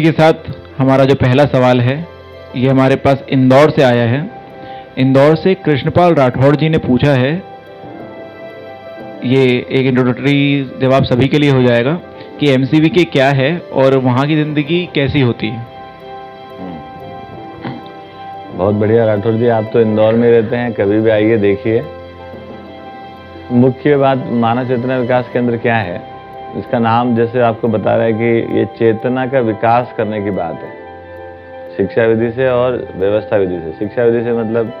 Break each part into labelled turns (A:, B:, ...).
A: इसी के साथ हमारा जो पहला सवाल है, ये हमारे पास इंदौर से आया है। इंदौर से कृष्णपाल राठौड़ जी ने पूछा है, ये एक इंट्रोडक्टरी जवाब सभी के लिए हो जाएगा, कि एम के क्या है और वहाँ की ज़िंदगी कैसी होती है?
B: बहुत बढ़िया राठौर जी, आप तो इंदौर में रहते हैं, कभी भी आइए देखिए। मुख्य बात मानव चेतना विकास केंद्र क्या है? इसका नाम जैसे आपको बता रहा है कि ये चेतना का विकास करने की बात है। शिक्षा विधि से और व्यवस्था विधि से। शिक्षा विधि से मतलब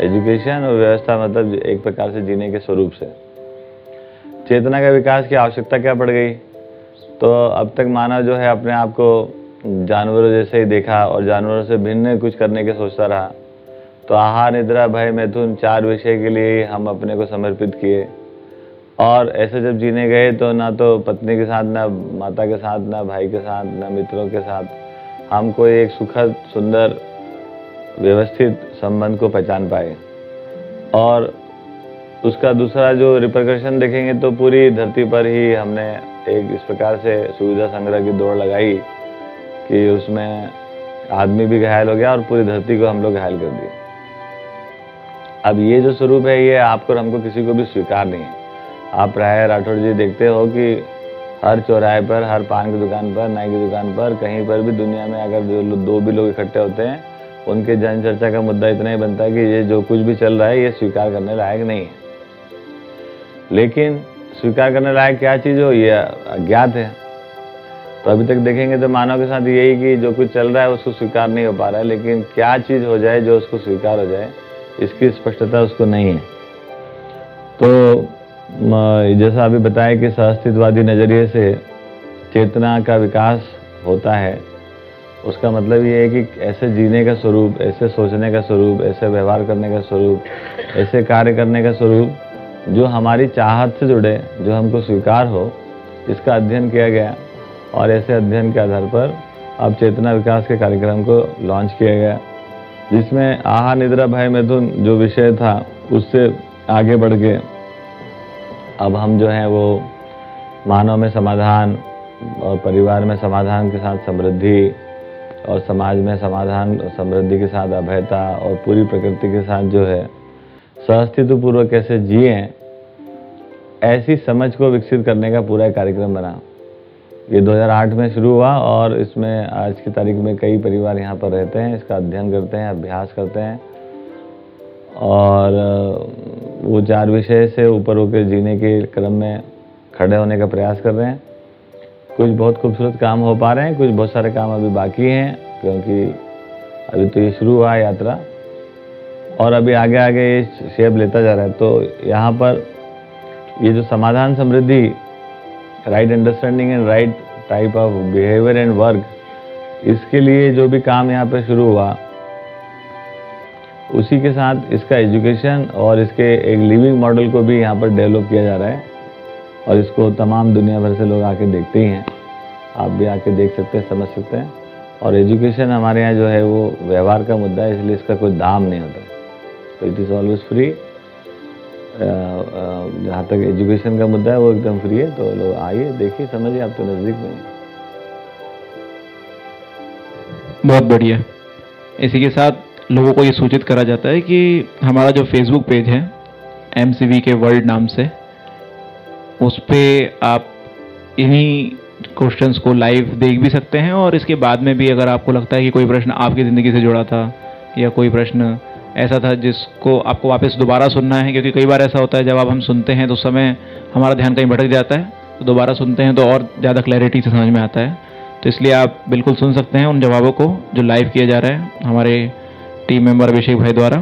B: एजुकेशन और व्यवस्था मतलब एक प्रकार से जीने के स्वरूप से। चेतना का विकास की आवश्यकता क्या पड़ गई? तो अब तक मानव जो है अपने आप को जानवरों जैसे ही देखा और जानवरों से भिन्न कुछ करने के सोचता रहा। तो आहार, निद्रा, भय, मैथुन, चार विषय के लिए हम अपने को समर्पित किए। और ऐसे जब जीने गए तो ना तो पत्नी के साथ, ना माता के साथ, ना भाई के साथ, ना मित्रों के साथ हम कोई एक सुखद, सुंदर, व्यवस्थित संबंध को पहचान पाए। और उसका दूसरा जो रिप्रकर्शन देखेंगे तो पूरी धरती पर ही हमने एक इस प्रकार से सुविधा संग्रह की दौड़ लगाई कि उसमें आदमी भी घायल हो गया और पूरी धरती को हम लोग घायल कर दिए। अब ये जो स्वरूप है, ये आपको हमको किसी को भी स्वीकार नहीं है। आप प्राय राठौर जी देखते हो कि हर चौराहे पर, हर पान की दुकान पर, नाई की दुकान पर, कहीं पर भी दुनिया में अगर जो दो भी लोग इकट्ठे होते हैं, उनके जन चर्चा का मुद्दा इतना ही बनता है कि ये जो कुछ भी चल रहा है, ये स्वीकार करने लायक नहीं है। लेकिन स्वीकार करने लायक क्या चीज़ हो? ये अज्ञात है। तो अभी तक देखेंगे तो मानव के साथ यही कि जो कुछ चल रहा है, उसको स्वीकार नहीं हो पा रहा है, लेकिन क्या चीज़ हो जाए जो उसको स्वीकार हो जाए, इसकी स्पष्टता उसको नहीं है। तो जैसा अभी बताया कि सहअस्तित्ववादी नज़रिए से चेतना का विकास होता है, उसका मतलब ये है कि ऐसे जीने का स्वरूप, ऐसे सोचने का स्वरूप, ऐसे व्यवहार करने का स्वरूप, ऐसे कार्य करने का स्वरूप, जो हमारी चाहत से जुड़े, जो हमको स्वीकार हो, इसका अध्ययन किया गया और ऐसे अध्ययन के आधार पर अब चेतना विकास के कार्यक्रम को लॉन्च किया गया, जिसमें आहार निद्रा भय मैथुन जो विषय था, उससे आगे बढ़ के अब हम जो हैं वो मानव में समाधान और परिवार में समाधान के साथ समृद्धि और समाज में समाधान, समृद्धि के साथ अभयता और पूरी प्रकृति के साथ जो है सहस्तित्व पूर्वक कैसे जिए, ऐसी समझ को विकसित करने का पूरा कार्यक्रम बना। ये 2008 में शुरू हुआ और इसमें आज की तारीख में कई परिवार यहाँ पर रहते हैं, इसका अध्ययन करते हैं, अभ्यास करते हैं और वो चार विषय से ऊपर होकर जीने के क्रम में खड़े होने का प्रयास कर रहे हैं। कुछ बहुत खूबसूरत काम हो पा रहे हैं, कुछ बहुत सारे काम अभी बाकी हैं, क्योंकि अभी तो ये शुरू हुआ है यात्रा। और अभी आगे आगे ये शेप लेता जा रहा है। तो यहाँ पर ये जो समाधान समृद्धि right understanding and right type of behaviour and work इसके लिए जो भी काम यहाँ पर शुरू हुआ उसी के साथ इसका एजुकेशन और इसके एक लिविंग मॉडल को भी यहाँ पर डेवलप किया जा रहा है और इसको तमाम दुनिया भर से लोग आके देखते ही हैं। आप भी आके देख सकते हैं, समझ सकते हैं। और एजुकेशन हमारे यहाँ जो है वो व्यवहार का मुद्दा है, इसलिए इसका कोई दाम नहीं होता। तो इट इज़ ऑलवेज फ्री जहाँ तक एजुकेशन का मुद्दा है, वो एकदम फ्री है। तो लोग आइए, देखिए, समझिए, आप तो नज़दीक में
A: बहुत बढ़िया। इसी के साथ लोगों को ये सूचित करा जाता है कि हमारा जो फेसबुक पेज है एम के वर्ल्ड नाम से, उस पर आप इन्हीं क्वेश्चंस को लाइव देख भी सकते हैं और इसके बाद में भी अगर आपको लगता है कि कोई प्रश्न आपकी ज़िंदगी से जुड़ा था या कोई प्रश्न ऐसा था जिसको आपको वापस दोबारा सुनना है, क्योंकि कई बार ऐसा होता है जब आप हम सुनते हैं तो उस समय हमारा ध्यान कहीं भटक जाता है तो दोबारा सुनते हैं तो और ज़्यादा क्लैरिटी से समझ में आता है। तो इसलिए आप बिल्कुल सुन सकते हैं उन जवाबों को जो लाइव किया जा रहा है हमारे टीम मेंबर अभिषेक भाई द्वारा।